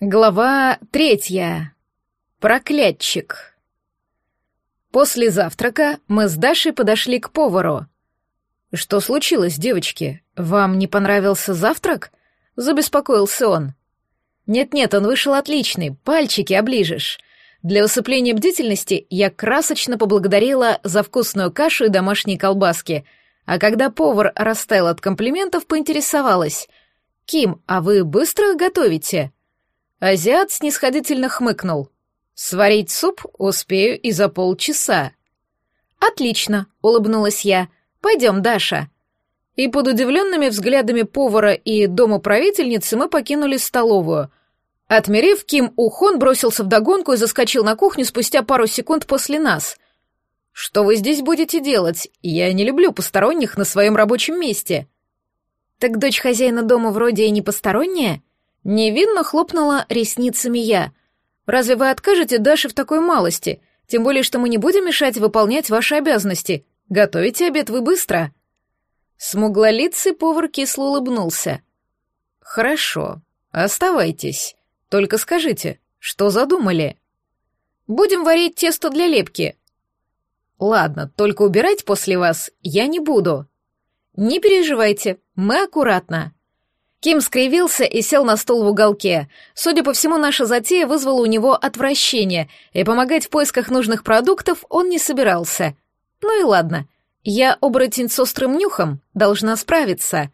Глава третья. Проклятчик. После завтрака мы с Дашей подошли к повару. «Что случилось, девочки? Вам не понравился завтрак?» — забеспокоился он. «Нет-нет, он вышел отличный, пальчики оближешь». Для усыпления бдительности я красочно поблагодарила за вкусную кашу и домашние колбаски, а когда повар растаял от комплиментов, поинтересовалась. «Ким, а вы быстро готовите?» Азиат снисходительно хмыкнул. «Сварить суп успею и за полчаса». «Отлично», — улыбнулась я. «Пойдем, Даша». И под удивленными взглядами повара и домоправительницы мы покинули столовую. Отмерев, Ким Ухон бросился вдогонку и заскочил на кухню спустя пару секунд после нас. «Что вы здесь будете делать? Я не люблю посторонних на своем рабочем месте». «Так дочь хозяина дома вроде и не посторонняя?» Невинно хлопнула ресницами я. «Разве вы откажете Даше в такой малости? Тем более, что мы не будем мешать выполнять ваши обязанности. Готовите обед вы быстро». Смуглолицый повар кисло улыбнулся. «Хорошо, оставайтесь. Только скажите, что задумали?» «Будем варить тесто для лепки». «Ладно, только убирать после вас я не буду». «Не переживайте, мы аккуратно». Ким скривился и сел на стол в уголке. Судя по всему, наша затея вызвала у него отвращение, и помогать в поисках нужных продуктов он не собирался. Ну и ладно. Я, оборотень с острым нюхом, должна справиться.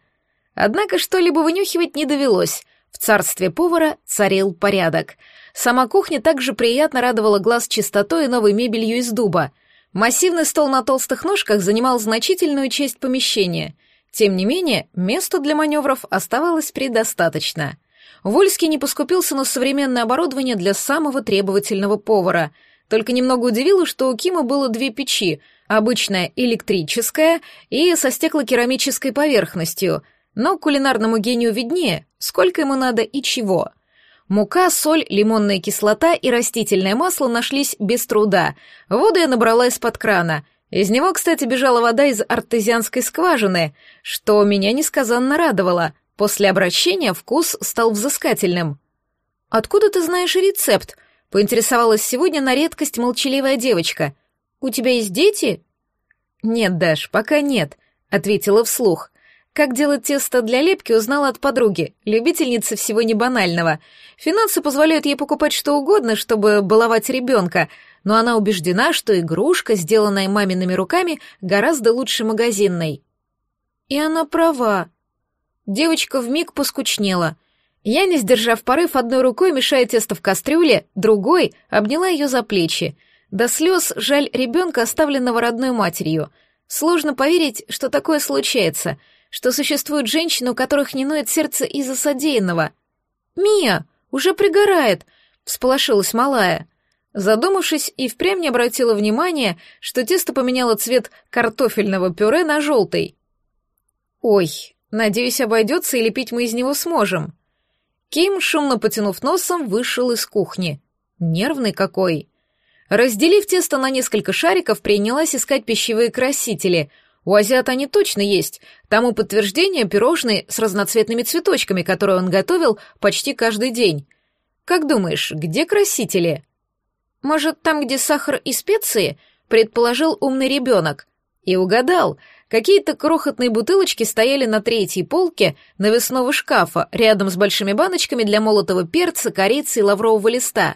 Однако что-либо вынюхивать не довелось. В царстве повара царил порядок. Сама кухня также приятно радовала глаз чистотой и новой мебелью из дуба. Массивный стол на толстых ножках занимал значительную часть помещения — тем не менее, места для маневров оставалось предостаточно. Вольский не поскупился на современное оборудование для самого требовательного повара. Только немного удивило, что у Кима было две печи, обычная электрическая и со стеклокерамической поверхностью, но кулинарному гению виднее, сколько ему надо и чего. Мука, соль, лимонная кислота и растительное масло нашлись без труда. Воду я набрала из-под крана — из него, кстати, бежала вода из артезианской скважины, что меня несказанно радовало. После обращения вкус стал взыскательным. «Откуда ты знаешь рецепт?» — поинтересовалась сегодня на редкость молчаливая девочка. «У тебя есть дети?» «Нет, Даш, пока нет», — ответила вслух. Как делать тесто для лепки, узнала от подруги, любительницы всего небанального. Финансы позволяют ей покупать что угодно, чтобы баловать ребенка, но она убеждена, что игрушка, сделанная мамиными руками, гораздо лучше магазинной. И она права. Девочка вмиг поскучнела. Я, не сдержав порыв, одной рукой мешая тесто в кастрюле, другой обняла ее за плечи. До слез жаль ребенка, оставленного родной матерью. Сложно поверить, что такое случается, что существуют женщины, у которых не ноет сердце из-за содеянного. «Мия, уже пригорает!» — всполошилась малая. Задумавшись, и впрямь не обратила внимания, что тесто поменяло цвет картофельного пюре на желтый. «Ой, надеюсь, обойдется, и лепить мы из него сможем». Ким, шумно потянув носом, вышел из кухни. Нервный какой. Разделив тесто на несколько шариков, принялась искать пищевые красители. У азиата они точно есть. Тому подтверждение пирожные с разноцветными цветочками, которые он готовил почти каждый день. Как думаешь, где красители?» Может, там, где сахар и специи?» — предположил умный ребенок. И угадал. Какие-то крохотные бутылочки стояли на третьей полке навесного шкафа, рядом с большими баночками для молотого перца, корицы и лаврового листа.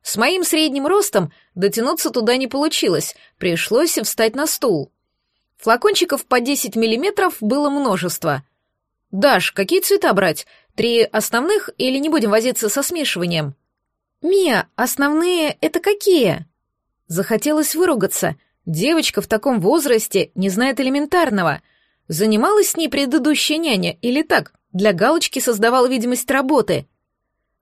С моим средним ростом дотянуться туда не получилось, пришлось встать на стул. Флакончиков по 10 миллиметров было множество. «Даш, какие цвета брать? Три основных или не будем возиться со смешиванием?» «Мия, основные — это какие?» Захотелось выругаться. Девочка в таком возрасте не знает элементарного. Занималась с ней предыдущая няня или так, для галочки создавала видимость работы.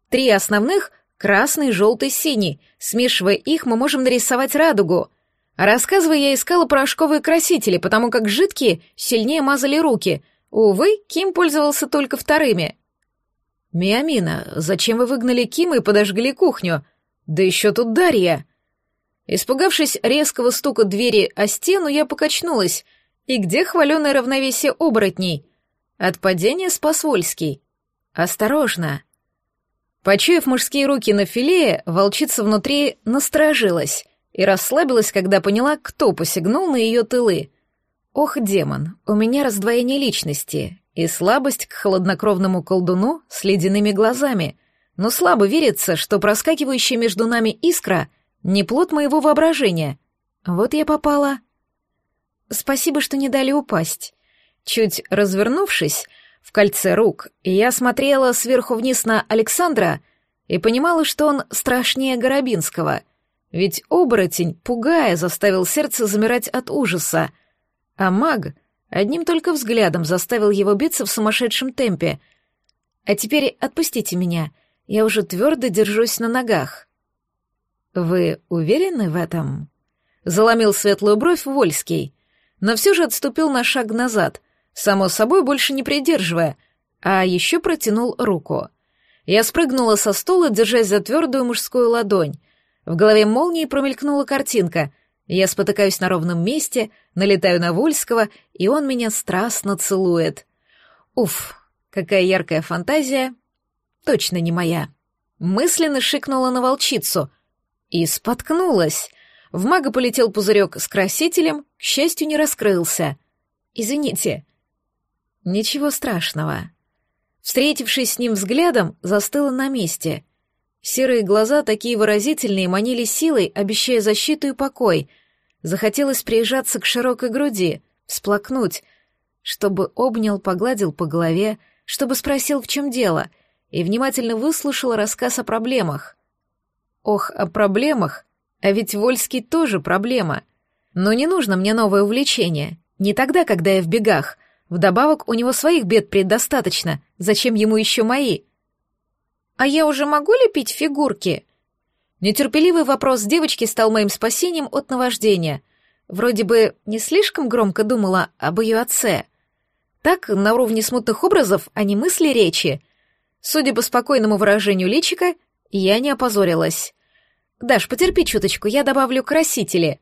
Три основных — красный, желтый, синий. Смешивая их, мы можем нарисовать радугу. Рассказывая, я искала порошковые красители, потому как жидкие сильнее мазали руки. Увы, Ким пользовался только вторыми — «Миамина, зачем вы выгнали Кима и подожгли кухню? Да еще тут Дарья!» Испугавшись резкого стука двери о стену, я покачнулась. И где хваленое равновесие оборотней? От падения спас Вольский. «Осторожно!» Почуяв мужские руки на филее, волчица внутри насторожилась и расслабилась, когда поняла, кто посягнул на ее тылы. Ох, демон, у меня раздвоение личности и слабость к холоднокровному колдуну с ледяными глазами, но слабо верится, что проскакивающая между нами искра — не плод моего воображения. Вот я попала. Спасибо, что не дали упасть. Чуть развернувшись, в кольце рук, я смотрела сверху вниз на Александра и понимала, что он страшнее Горобинского, ведь оборотень, пугая, заставил сердце замирать от ужаса, а маг одним только взглядом заставил его биться в сумасшедшем темпе. А теперь отпустите меня, я уже твердо держусь на ногах. «Вы уверены в этом?» — заломил светлую бровь Вольский, но все же отступил на шаг назад — само собой больше не придерживая, а еще протянул руку. Я спрыгнула со стула, держась за твердую мужскую ладонь. В голове молнии промелькнула картинка. Я спотыкаюсь на ровном месте, налетаю на Вольского, и он меня страстно целует. Уф, какая яркая фантазия. Точно не моя. Мысленно шикнула на волчицу и споткнулась. В мага полетел пузырек с красителем, к счастью, не раскрылся. «Извините», Ничего страшного. Встретившись с ним взглядом, застыла на месте. Серые глаза, такие выразительные, манили силой, обещая защиту и покой. Захотелось прижаться к широкой груди, всплакнуть, чтобы обнял, погладил по голове, чтобы спросил, в чем дело, и внимательно выслушал рассказ о проблемах. Ох, о проблемах, а ведь Вольский тоже проблема. Но не нужно мне новое увлечение, не тогда, когда я в бегах, Вдобавок, у него своих бед предостаточно. Зачем ему еще мои? А я уже могу лепить фигурки? Нетерпеливый вопрос девочки стал моим спасением от наваждения. Вроде бы не слишком громко думала об ее отце. Так, на уровне смутных образов, а не мысли речи. Судя по спокойному выражению личика, я не опозорилась. «Даш, потерпи чуточку, я добавлю красители».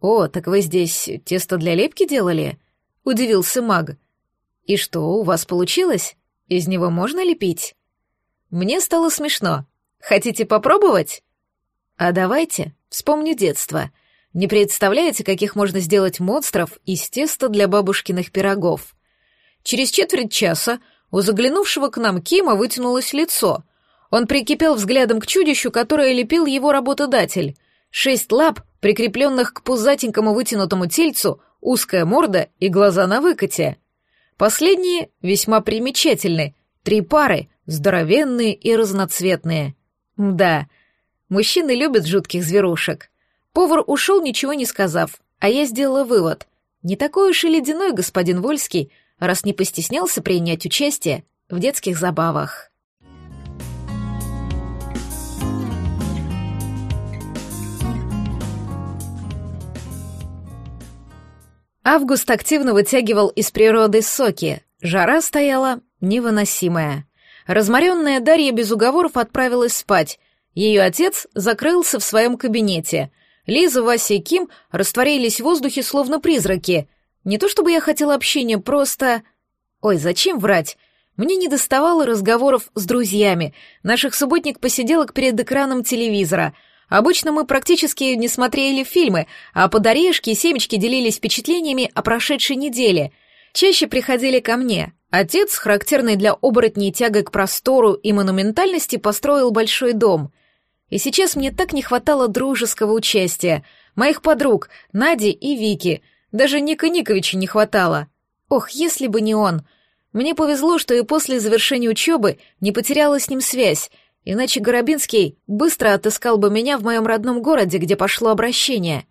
«О, так вы здесь тесто для лепки делали?» удивился маг. «И что, у вас получилось? Из него можно лепить?» Мне стало смешно. «Хотите попробовать?» «А давайте, вспомню детство. Не представляете, каких можно сделать монстров из теста для бабушкиных пирогов?» Через четверть часа у заглянувшего к нам Кима вытянулось лицо. Он прикипел взглядом к чудищу, которое лепил его работодатель. Шесть лап, прикрепленных к пузатенькому вытянутому тельцу, узкая морда и глаза на выкате. Последние весьма примечательны, три пары, здоровенные и разноцветные. Да, мужчины любят жутких зверушек. Повар ушел, ничего не сказав, а я сделала вывод. Не такой уж и ледяной господин Вольский, раз не постеснялся принять участие в детских забавах. Август активно вытягивал из природы соки. Жара стояла невыносимая. Разморенная Дарья без уговоров отправилась спать. Ее отец закрылся в своем кабинете. Лиза, Вася и Ким растворились в воздухе, словно призраки. Не то чтобы я хотела общения, просто... Ой, зачем врать? Мне не доставало разговоров с друзьями, наших субботник посиделок перед экраном телевизора — Обычно мы практически не смотрели фильмы, а под орешки и семечки делились впечатлениями о прошедшей неделе. Чаще приходили ко мне. Отец, характерный для оборотней тягой к простору и монументальности, построил большой дом. И сейчас мне так не хватало дружеского участия, моих подруг, Нади и Вики. Даже Ника Никовича не хватало. Ох, если бы не он. Мне повезло, что и после завершения учебы не потеряла с ним связь, Иначе Горобинский быстро отыскал бы меня в моем родном городе, где пошло обращение.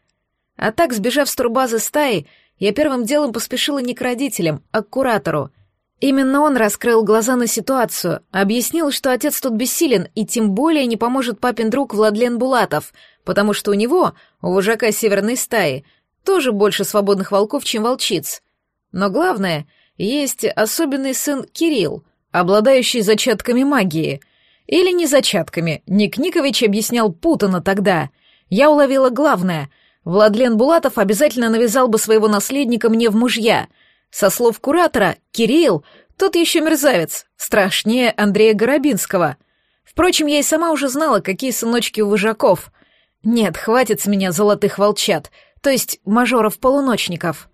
А так, сбежав с турбазы стаи, я первым делом поспешила не к родителям, а к куратору. Именно он раскрыл глаза на ситуацию, объяснил, что отец тут бессилен и тем более не поможет папин друг Владлен Булатов, потому что у него, у вожака северной стаи, тоже больше свободных волков, чем волчиц. Но главное, есть особенный сын Кирилл, обладающий зачатками магии — или не зачатками. Ник Никович объяснял путано тогда. Я уловила главное. Владлен Булатов обязательно навязал бы своего наследника мне в мужья. Со слов куратора, Кирилл, тот еще мерзавец, страшнее Андрея Горобинского. Впрочем, я и сама уже знала, какие сыночки у вожаков. Нет, хватит с меня золотых волчат, то есть мажоров-полуночников.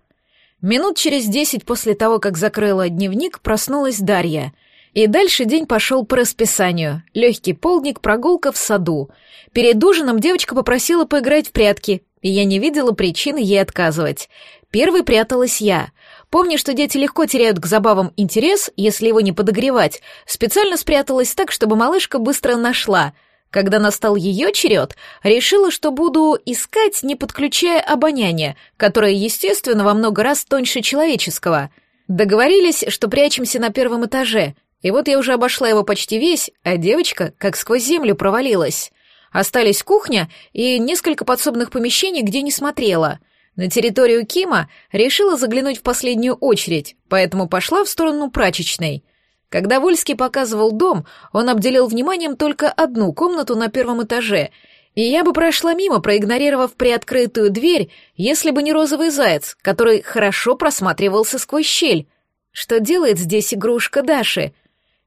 Минут через десять после того, как закрыла дневник, проснулась Дарья. И дальше день пошел по расписанию. Легкий полдник, прогулка в саду. Перед ужином девочка попросила поиграть в прятки, и я не видела причины ей отказывать. Первой пряталась я. Помня, что дети легко теряют к забавам интерес, если его не подогревать, специально спряталась так, чтобы малышка быстро нашла. Когда настал ее черед, решила, что буду искать, не подключая обоняние, которое, естественно, во много раз тоньше человеческого. Договорились, что прячемся на первом этаже, и вот я уже обошла его почти весь, а девочка как сквозь землю провалилась. Остались кухня и несколько подсобных помещений, где не смотрела — на территорию Кима решила заглянуть в последнюю очередь, поэтому пошла в сторону прачечной. Когда Вольский показывал дом, он обделил вниманием только одну комнату на первом этаже, и я бы прошла мимо, проигнорировав приоткрытую дверь, если бы не розовый заяц, который хорошо просматривался сквозь щель. Что делает здесь игрушка Даши?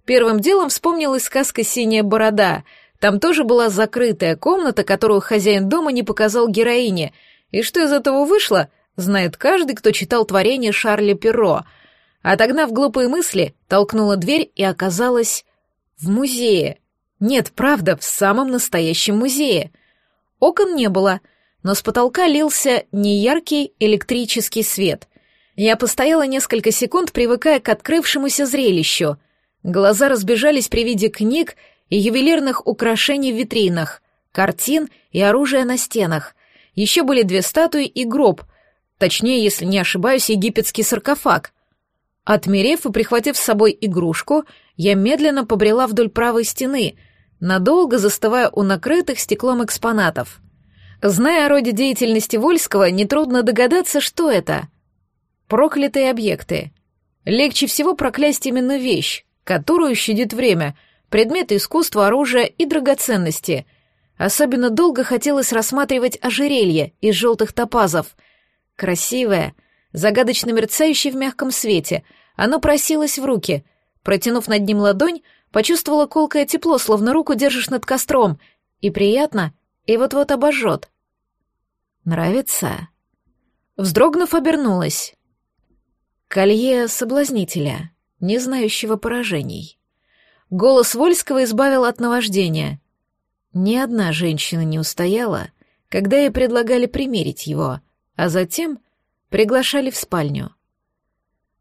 Первым делом вспомнилась сказка «Синяя борода». Там тоже была закрытая комната, которую хозяин дома не показал героине — и что из этого вышло, знает каждый, кто читал творение Шарля Перро. Отогнав глупые мысли, толкнула дверь и оказалась в музее. Нет, правда, в самом настоящем музее. Окон не было, но с потолка лился неяркий электрический свет. Я постояла несколько секунд, привыкая к открывшемуся зрелищу. Глаза разбежались при виде книг и ювелирных украшений в витринах, картин и оружия на стенах. Еще были две статуи и гроб, точнее, если не ошибаюсь, египетский саркофаг. Отмерев и прихватив с собой игрушку, я медленно побрела вдоль правой стены, надолго застывая у накрытых стеклом экспонатов. Зная о роде деятельности Вольского, нетрудно догадаться, что это. Проклятые объекты. Легче всего проклясть именно вещь, которую щадит время, предметы искусства, оружия и драгоценности — Особенно долго хотелось рассматривать ожерелье из желтых топазов. Красивое, загадочно мерцающее в мягком свете, оно просилось в руки. Протянув над ним ладонь, почувствовала колкое тепло, словно руку держишь над костром. И приятно, и вот-вот обожжет. «Нравится?» Вздрогнув, обернулась. Колье соблазнителя, не знающего поражений. Голос Вольского избавил от наваждения — ни одна женщина не устояла, когда ей предлагали примерить его, а затем приглашали в спальню.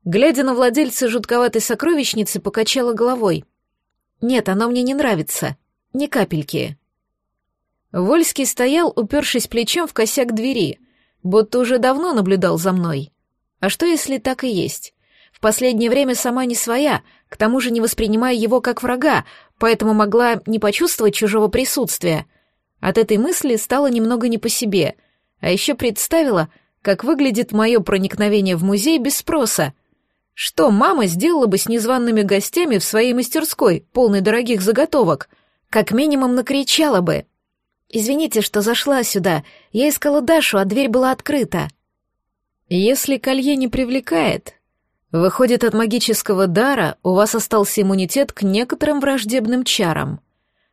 Глядя на владельца жутковатой сокровищницы, покачала головой. «Нет, оно мне не нравится. Ни капельки». Вольский стоял, упершись плечом в косяк двери, будто уже давно наблюдал за мной. А что, если так и есть? В последнее время сама не своя, к тому же не воспринимая его как врага, поэтому могла не почувствовать чужого присутствия. От этой мысли стало немного не по себе, а еще представила, как выглядит мое проникновение в музей без спроса. Что мама сделала бы с незваными гостями в своей мастерской, полной дорогих заготовок? Как минимум накричала бы. «Извините, что зашла сюда. Я искала Дашу, а дверь была открыта». Если колье не привлекает, Выходит, от магического дара у вас остался иммунитет к некоторым враждебным чарам.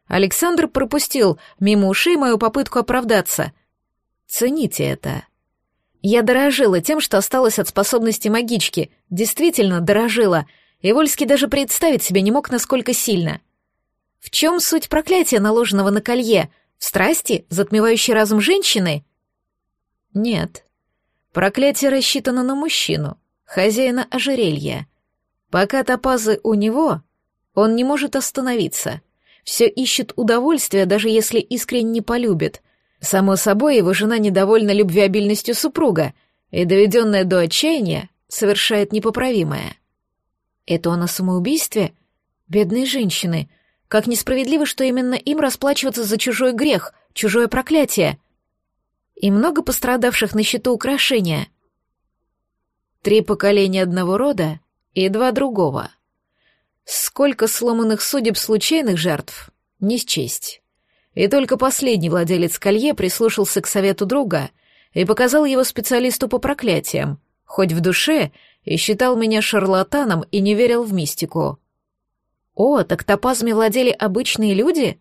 Александр пропустил мимо ушей мою попытку оправдаться. Цените это. Я дорожила тем, что осталось от способности магички, действительно дорожила, и Вольский даже представить себе не мог, насколько сильно. В чем суть проклятия, наложенного на колье? В страсти, затмевающей разум женщины? Нет. Проклятие рассчитано на мужчину, хозяина ожерелья. Пока топазы у него, он не может остановиться. Все ищет удовольствия, даже если искренне не полюбит. Само собой, его жена недовольна любвеобильностью супруга, и, доведенная до отчаяния, совершает непоправимое. Это он о самоубийстве? Бедные женщины. Как несправедливо, что именно им расплачиваться за чужой грех, чужое проклятие. И много пострадавших на счету украшения. Три поколения одного рода и два другого. Сколько сломанных судеб случайных жертв — не счесть. И только последний владелец колье прислушался к совету друга и показал его специалисту по проклятиям, хоть в душе и считал меня шарлатаном и не верил в мистику. О, так топазами владели обычные люди?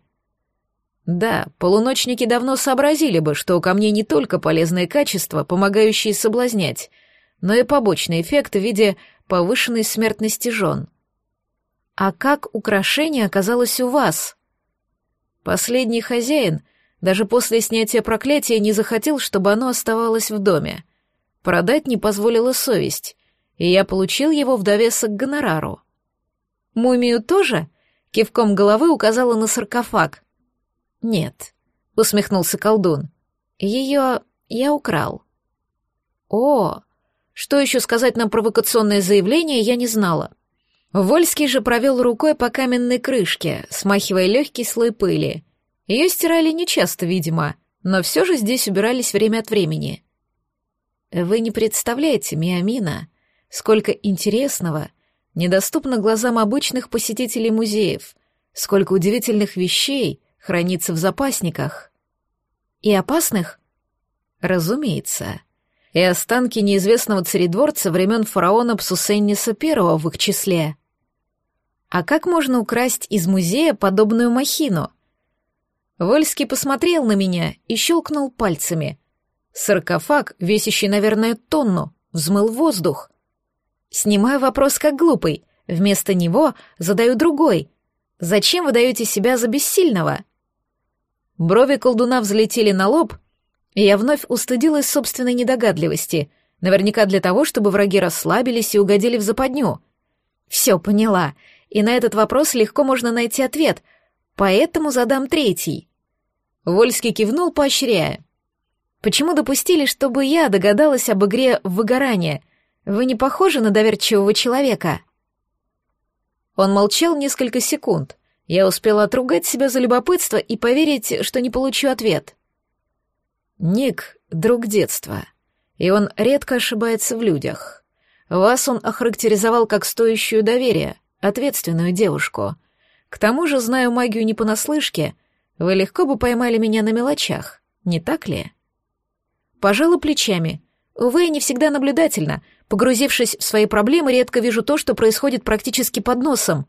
Да, полуночники давно сообразили бы, что у камней не только полезные качества, помогающие соблазнять, но и побочный эффект в виде повышенной смертности жен. А как украшение оказалось у вас? Последний хозяин даже после снятия проклятия не захотел, чтобы оно оставалось в доме. Продать не позволила совесть, и я получил его в довесок к гонорару. «Мумию тоже?» — кивком головы указала на саркофаг. «Нет», — усмехнулся колдун. «Ее я украл». «О, что еще сказать на провокационное заявление, я не знала». Вольский же провел рукой по каменной крышке, смахивая легкий слой пыли. Ее стирали нечасто, видимо, но все же здесь убирались время от времени. Вы не представляете, Миамина, сколько интересного недоступно глазам обычных посетителей музеев, сколько удивительных вещей хранится в запасниках. И опасных? Разумеется. И останки неизвестного царедворца времен фараона Псусенниса I в их числе — а как можно украсть из музея подобную махину? Вольский посмотрел на меня и щелкнул пальцами. Саркофаг, весящий, наверное, тонну, взмыл воздух. Снимаю вопрос как глупый. Вместо него задаю другой. Зачем вы даете себя за бессильного? Брови колдуна взлетели на лоб, и я вновь устыдилась собственной недогадливости, наверняка для того, чтобы враги расслабились и угодили в западню. Все поняла и на этот вопрос легко можно найти ответ, поэтому задам третий. Вольский кивнул, поощряя. «Почему допустили, чтобы я догадалась об игре в выгорание? Вы не похожи на доверчивого человека?» Он молчал несколько секунд. Я успела отругать себя за любопытство и поверить, что не получу ответ. Ник — друг детства, и он редко ошибается в людях. Вас он охарактеризовал как стоящую доверия, ответственную девушку. К тому же, знаю магию не понаслышке, вы легко бы поймали меня на мелочах, не так ли? Пожала плечами. Увы, не всегда наблюдательно. Погрузившись в свои проблемы, редко вижу то, что происходит практически под носом.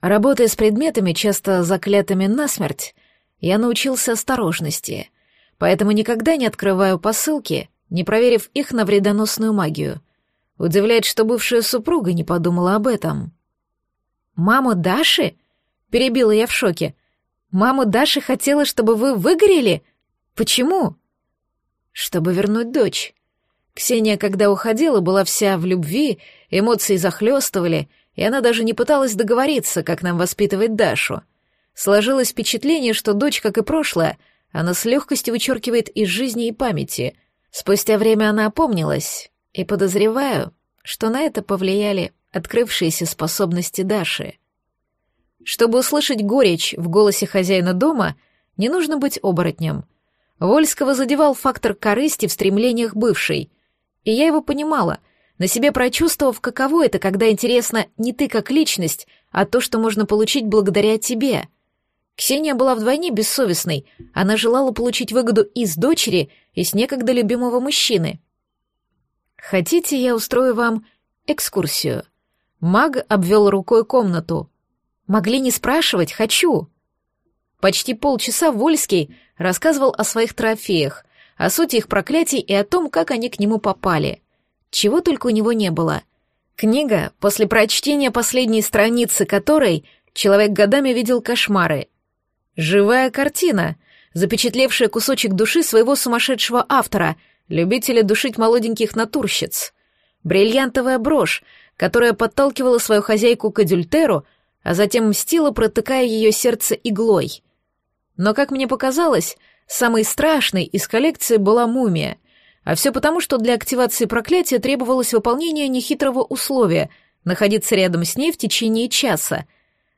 Работая с предметами, часто заклятыми насмерть, я научился осторожности, поэтому никогда не открываю посылки, не проверив их на вредоносную магию. Удивляет, что бывшая супруга не подумала об этом. «Маму Даши?» — перебила я в шоке. «Маму Даши хотела, чтобы вы выгорели? Почему?» «Чтобы вернуть дочь». Ксения, когда уходила, была вся в любви, эмоции захлестывали, и она даже не пыталась договориться, как нам воспитывать Дашу. Сложилось впечатление, что дочь, как и прошлое, она с легкостью вычеркивает из жизни и памяти. Спустя время она опомнилась, и подозреваю, что на это повлияли открывшиеся способности Даши. Чтобы услышать горечь в голосе хозяина дома, не нужно быть оборотнем. Вольского задевал фактор корысти в стремлениях бывшей, и я его понимала, на себе прочувствовав, каково это, когда интересно не ты как личность, а то, что можно получить благодаря тебе. Ксения была вдвойне бессовестной, она желала получить выгоду из дочери, и с некогда любимого мужчины. «Хотите, я устрою вам экскурсию?» Маг обвел рукой комнату. «Могли не спрашивать, хочу!» Почти полчаса Вольский рассказывал о своих трофеях, о сути их проклятий и о том, как они к нему попали. Чего только у него не было. Книга, после прочтения последней страницы которой человек годами видел кошмары. Живая картина, запечатлевшая кусочек души своего сумасшедшего автора, любителя душить молоденьких натурщиц. Бриллиантовая брошь, которая подталкивала свою хозяйку к адюльтеру, а затем мстила, протыкая ее сердце иглой. Но, как мне показалось, самой страшной из коллекции была мумия, а все потому, что для активации проклятия требовалось выполнение нехитрого условия — находиться рядом с ней в течение часа.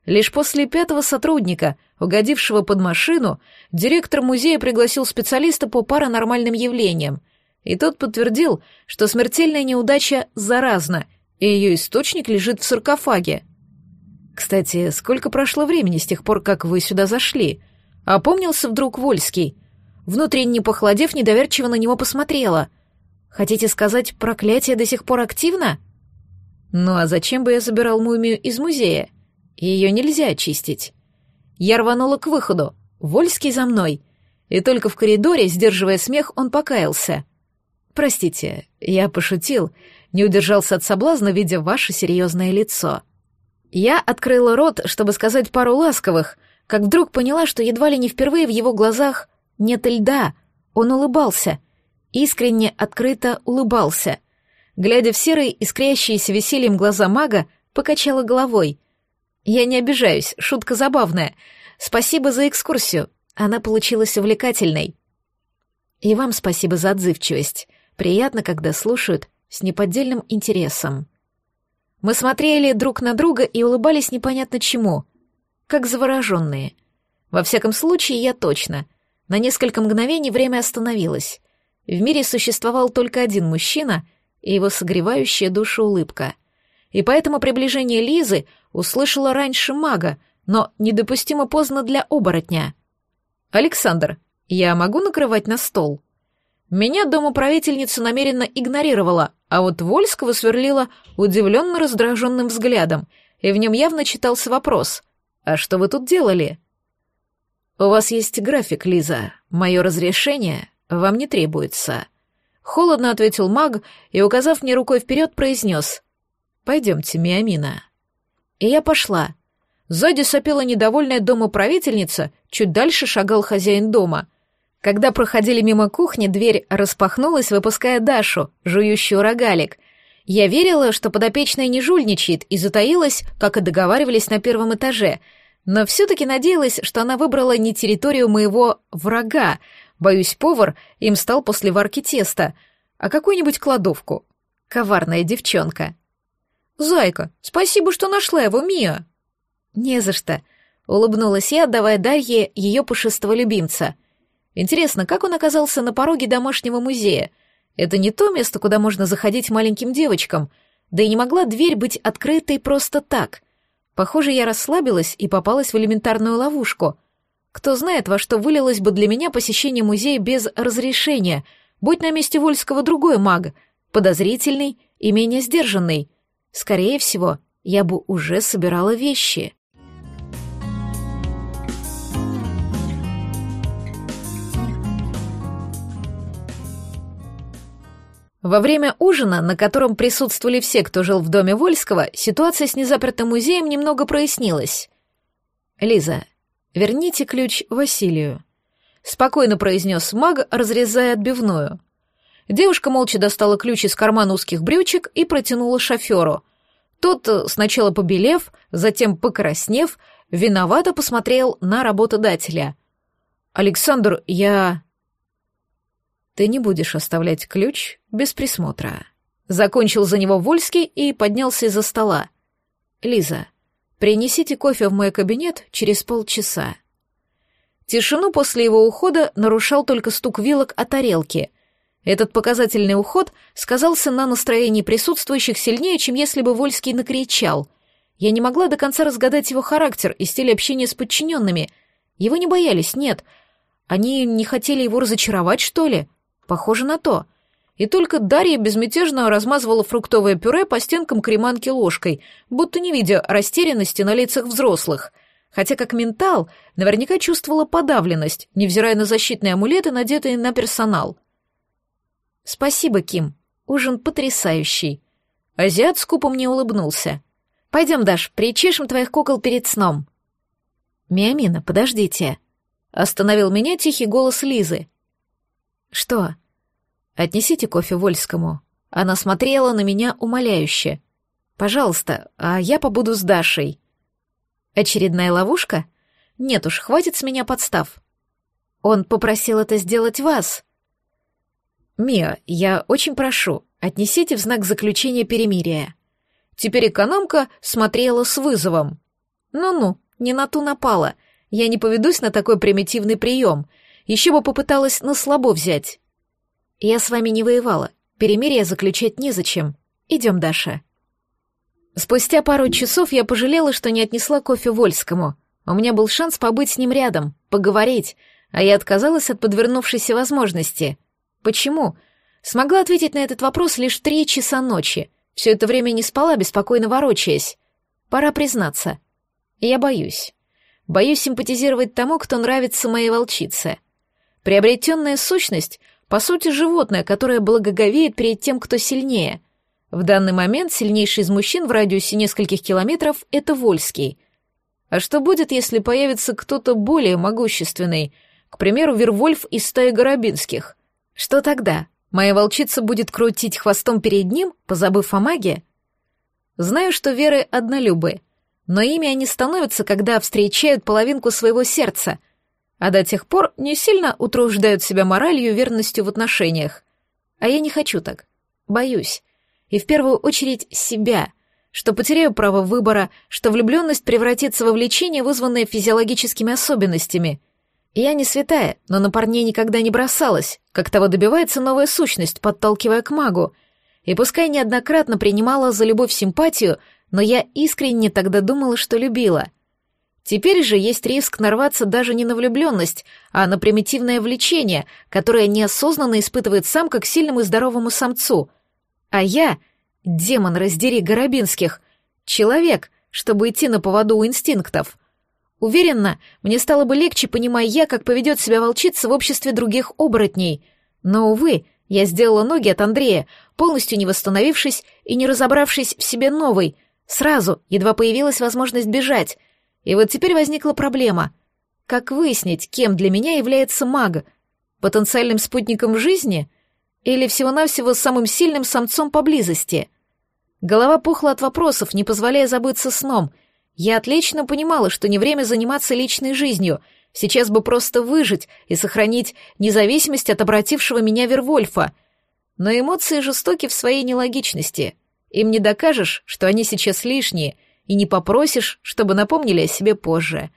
Лишь после пятого сотрудника, угодившего под машину, директор музея пригласил специалиста по паранормальным явлениям, и тот подтвердил, что смертельная неудача заразна — и ее источник лежит в саркофаге. Кстати, сколько прошло времени с тех пор, как вы сюда зашли? Опомнился вдруг Вольский. Внутренне похолодев, недоверчиво на него посмотрела. Хотите сказать, проклятие до сих пор активно? Ну а зачем бы я забирал мумию из музея? Ее нельзя очистить. Я рванула к выходу, Вольский за мной. И только в коридоре, сдерживая смех, он покаялся. «Простите, я пошутил, не удержался от соблазна, видя ваше серьезное лицо». Я открыла рот, чтобы сказать пару ласковых, как вдруг поняла, что едва ли не впервые в его глазах нет льда. Он улыбался. Искренне, открыто улыбался. Глядя в серые, искрящиеся весельем глаза мага, покачала головой. «Я не обижаюсь, шутка забавная. Спасибо за экскурсию, она получилась увлекательной». «И вам спасибо за отзывчивость. Приятно, когда слушают с неподдельным интересом». Мы смотрели друг на друга и улыбались непонятно чему, как завороженные. Во всяком случае, я точно. На несколько мгновений время остановилось. В мире существовал только один мужчина и его согревающая душу улыбка. И поэтому приближение Лизы услышала раньше мага, но недопустимо поздно для оборотня. «Александр, я могу накрывать на стол?» Меня домоправительница намеренно игнорировала, а вот Вольского сверлила удивленно раздраженным взглядом, и в нем явно читался вопрос «А что вы тут делали?» «У вас есть график, Лиза. Мое разрешение вам не требуется». Холодно ответил маг и, указав мне рукой вперед, произнес «Пойдемте, Миамина». И я пошла. Сзади сопела недовольная домоправительница, чуть дальше шагал хозяин дома — когда проходили мимо кухни, дверь распахнулась, выпуская Дашу, жующую рогалик. Я верила, что подопечная не жульничает, и затаилась, как и договаривались на первом этаже, но все-таки надеялась, что она выбрала не территорию моего врага, боюсь, повар им стал после варки теста, а какую-нибудь кладовку. Коварная девчонка. «Зайка, спасибо, что нашла его, Мия!» «Не за что», — улыбнулась я, отдавая Дарье ее пушистого любимца — Интересно, как он оказался на пороге домашнего музея? Это не то место, куда можно заходить маленьким девочкам, да и не могла дверь быть открытой просто так. Похоже, я расслабилась и попалась в элементарную ловушку. Кто знает, во что вылилось бы для меня посещение музея без разрешения, будь на месте Вольского другой маг, подозрительный и менее сдержанный. Скорее всего, я бы уже собирала вещи. Во время ужина, на котором присутствовали все, кто жил в доме Вольского, ситуация с незапертым музеем немного прояснилась. «Лиза, верните ключ Василию», — спокойно произнес маг, разрезая отбивную. Девушка молча достала ключ из кармана узких брючек и протянула шоферу. Тот, сначала побелев, затем покраснев, виновато посмотрел на работодателя. «Александр, я...» Ты не будешь оставлять ключ без присмотра. Закончил за него Вольский и поднялся из-за стола. Лиза, принесите кофе в мой кабинет через полчаса. Тишину после его ухода нарушал только стук вилок о тарелке. Этот показательный уход сказался на настроении присутствующих сильнее, чем если бы Вольский накричал. Я не могла до конца разгадать его характер и стиль общения с подчиненными. Его не боялись, нет. Они не хотели его разочаровать, что ли? Похоже на то. И только Дарья безмятежно размазывала фруктовое пюре по стенкам креманки ложкой, будто не видя растерянности на лицах взрослых. Хотя как ментал наверняка чувствовала подавленность, невзирая на защитные амулеты, надетые на персонал. «Спасибо, Ким. Ужин потрясающий». Азиат скупо мне улыбнулся. «Пойдем, Даш, причешем твоих кукол перед сном». «Миамина, подождите». Остановил меня тихий голос Лизы. «Что?» «Отнесите кофе Вольскому». Она смотрела на меня умоляюще. «Пожалуйста, а я побуду с Дашей». «Очередная ловушка?» «Нет уж, хватит с меня подстав». «Он попросил это сделать вас». «Мия, я очень прошу, отнесите в знак заключения перемирия». Теперь экономка смотрела с вызовом. «Ну-ну, не на ту напала. Я не поведусь на такой примитивный прием. Еще бы попыталась на слабо взять. Я с вами не воевала. Перемирие заключать незачем. Идем, Даша. Спустя пару часов я пожалела, что не отнесла кофе Вольскому. У меня был шанс побыть с ним рядом, поговорить, а я отказалась от подвернувшейся возможности. Почему? Смогла ответить на этот вопрос лишь три часа ночи. Все это время не спала, беспокойно ворочаясь. Пора признаться. Я боюсь. Боюсь симпатизировать тому, кто нравится моей волчице. Приобретенная сущность, по сути, животное, которое благоговеет перед тем, кто сильнее. В данный момент сильнейший из мужчин в радиусе нескольких километров — это Вольский. А что будет, если появится кто-то более могущественный, к примеру, Вервольф из стаи Горобинских? Что тогда? Моя волчица будет крутить хвостом перед ним, позабыв о маге? Знаю, что веры однолюбы, но ими они становятся, когда встречают половинку своего сердца, а до тех пор не сильно утруждают себя моралью и верностью в отношениях. А я не хочу так. Боюсь. И в первую очередь себя, что потеряю право выбора, что влюбленность превратится во влечение, вызванное физиологическими особенностями. Я не святая, но на парней никогда не бросалась, как того добивается новая сущность, подталкивая к магу. И пускай неоднократно принимала за любовь симпатию, но я искренне тогда думала, что любила. Теперь же есть риск нарваться даже не на влюбленность, а на примитивное влечение, которое неосознанно испытывает сам как сильному и здоровому самцу. А я, демон раздери Горобинских, человек, чтобы идти на поводу у инстинктов. Уверенно, мне стало бы легче, понимая я, как поведет себя волчица в обществе других оборотней. Но, увы, я сделала ноги от Андрея, полностью не восстановившись и не разобравшись в себе новой, сразу, едва появилась возможность бежать, и вот теперь возникла проблема. Как выяснить, кем для меня является маг? Потенциальным спутником жизни? Или всего-навсего самым сильным самцом поблизости? Голова пухла от вопросов, не позволяя забыться сном. Я отлично понимала, что не время заниматься личной жизнью. Сейчас бы просто выжить и сохранить независимость от обратившего меня Вервольфа. Но эмоции жестоки в своей нелогичности. Им не докажешь, что они сейчас лишние — и не попросишь, чтобы напомнили о себе позже.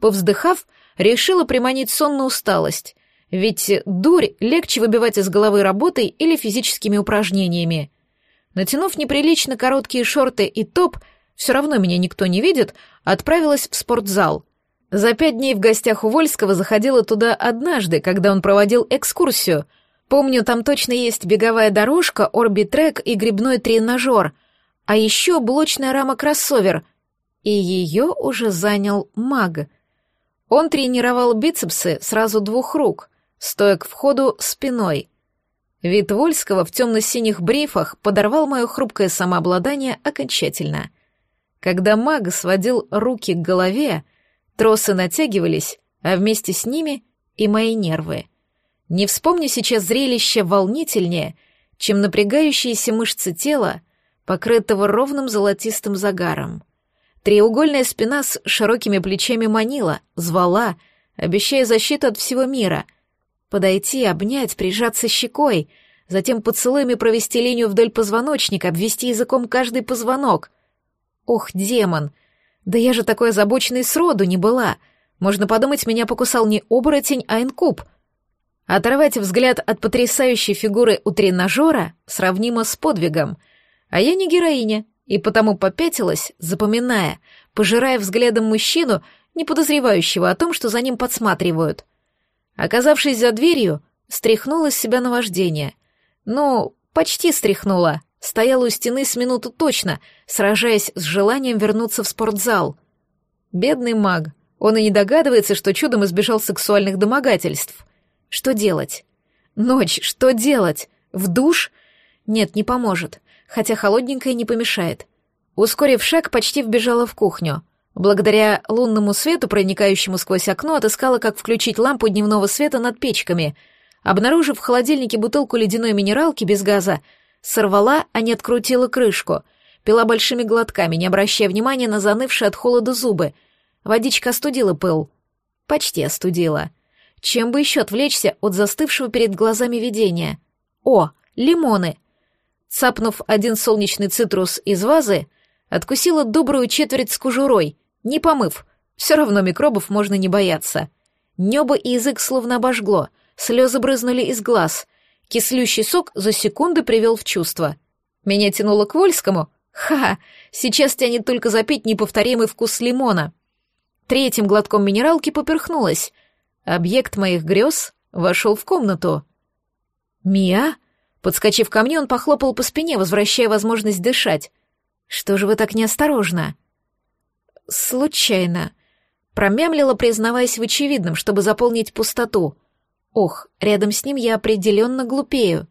Повздыхав, решила приманить сон на усталость, ведь дурь легче выбивать из головы работой или физическими упражнениями. Натянув неприлично короткие шорты и топ, все равно меня никто не видит, отправилась в спортзал. За пять дней в гостях у Вольского заходила туда однажды, когда он проводил экскурсию. Помню, там точно есть беговая дорожка, орбитрек и грибной тренажер — а еще блочная рама кроссовер, и ее уже занял маг. Он тренировал бицепсы сразу двух рук, стоя к входу спиной. Вид Вольского в темно-синих брифах подорвал мое хрупкое самообладание окончательно. Когда маг сводил руки к голове, тросы натягивались, а вместе с ними и мои нервы. Не вспомню сейчас зрелище волнительнее, чем напрягающиеся мышцы тела, покрытого ровным золотистым загаром. Треугольная спина с широкими плечами манила, звала, обещая защиту от всего мира. Подойти, обнять, прижаться щекой, затем поцелуями провести линию вдоль позвоночника, обвести языком каждый позвонок. Ох, демон! Да я же такой озабоченной сроду не была. Можно подумать, меня покусал не оборотень, а инкуб. Оторвать взгляд от потрясающей фигуры у тренажера сравнимо с подвигом — а я не героиня, и потому попятилась, запоминая, пожирая взглядом мужчину, не подозревающего о том, что за ним подсматривают. Оказавшись за дверью, стряхнула с себя наваждение. Ну, почти стряхнула. Стояла у стены с минуту точно, сражаясь с желанием вернуться в спортзал. Бедный маг. Он и не догадывается, что чудом избежал сексуальных домогательств. Что делать? Ночь, что делать? В душ? Нет, не поможет хотя холодненькое не помешает. Ускорив шаг, почти вбежала в кухню. Благодаря лунному свету, проникающему сквозь окно, отыскала, как включить лампу дневного света над печками. Обнаружив в холодильнике бутылку ледяной минералки без газа, сорвала, а не открутила крышку. Пила большими глотками, не обращая внимания на занывшие от холода зубы. Водичка остудила пыл. Почти остудила. Чем бы еще отвлечься от застывшего перед глазами видения? О, лимоны! Цапнув один солнечный цитрус из вазы, откусила добрую четверть с кожурой, не помыв. Все равно микробов можно не бояться. Небо и язык словно обожгло, слезы брызнули из глаз. Кислющий сок за секунду привел в чувство. Меня тянуло к Вольскому. Ха, сейчас тянет только запить неповторимый вкус лимона. Третьим глотком минералки поперхнулась. Объект моих грез вошел в комнату. «Мия?» Подскочив ко мне, он похлопал по спине, возвращая возможность дышать. «Что же вы так неосторожно?» случайно. Промямлила, признаваясь в очевидном, чтобы заполнить пустоту. Ох, рядом с ним я определенно глупею.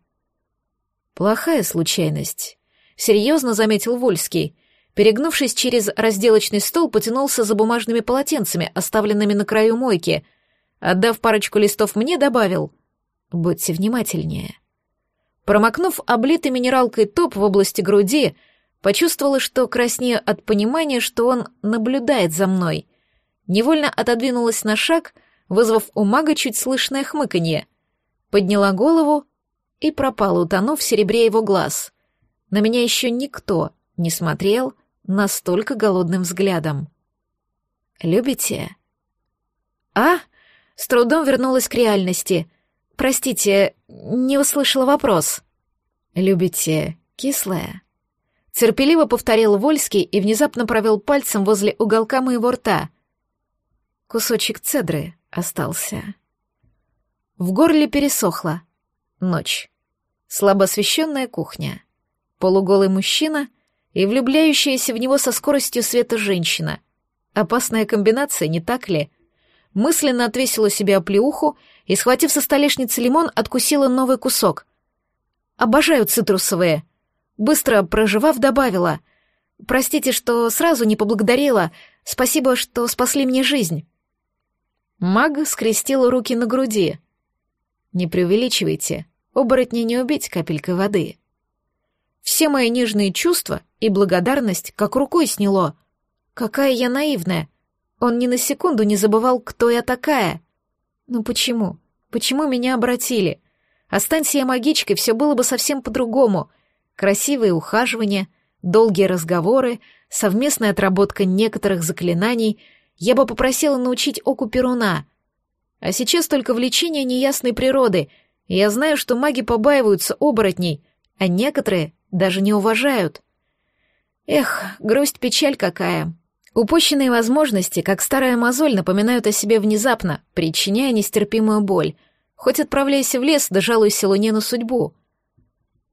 Плохая случайность. Серьезно заметил Вольский. Перегнувшись через разделочный стол, потянулся за бумажными полотенцами, оставленными на краю мойки. Отдав парочку листов мне, добавил «Будьте внимательнее». Промокнув облитый минералкой топ в области груди, почувствовала, что краснею от понимания, что он наблюдает за мной. Невольно отодвинулась на шаг, вызвав у мага чуть слышное хмыканье. Подняла голову и пропала, утонув в серебре его глаз. На меня еще никто не смотрел настолько голодным взглядом. «Любите?» «А?» С трудом вернулась к реальности. «Простите, не услышала вопрос». «Любите кислое?» Терпеливо повторил Вольский и внезапно провел пальцем возле уголка моего рта. Кусочек цедры остался. В горле пересохло. Ночь. Слабо освещенная кухня. Полуголый мужчина и влюбляющаяся в него со скоростью света женщина. Опасная комбинация, не так ли? Мысленно отвесила себе оплеуху и, схватив со столешницы лимон, откусила новый кусок. Обожаю цитрусовые. Быстро проживав, добавила. Простите, что сразу не поблагодарила. Спасибо, что спасли мне жизнь. Маг скрестил руки на груди. Не преувеличивайте. Оборотня не убить капелькой воды. Все мои нежные чувства и благодарность как рукой сняло. Какая я наивная. Он ни на секунду не забывал, кто я такая. Ну почему? Почему меня обратили? Останься я магичкой, все было бы совсем по-другому красивые ухаживания, долгие разговоры, совместная отработка некоторых заклинаний я бы попросила научить оку Перуна. А сейчас только влечение неясной природы, я знаю, что маги побаиваются оборотней, а некоторые даже не уважают. Эх, грусть-печаль какая. Упущенные возможности, как старая мозоль, напоминают о себе внезапно, причиняя нестерпимую боль. Хоть отправляйся в лес, да жалуйся луне на судьбу.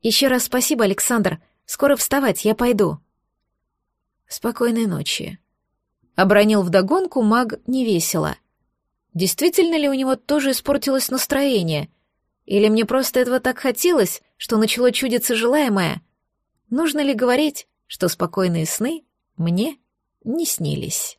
Еще раз спасибо, Александр. Скоро вставать, я пойду. Спокойной ночи. Обронил вдогонку маг невесело. Действительно ли у него тоже испортилось настроение? Или мне просто этого так хотелось, что начало чудиться желаемое? Нужно ли говорить, что спокойные сны мне не снились?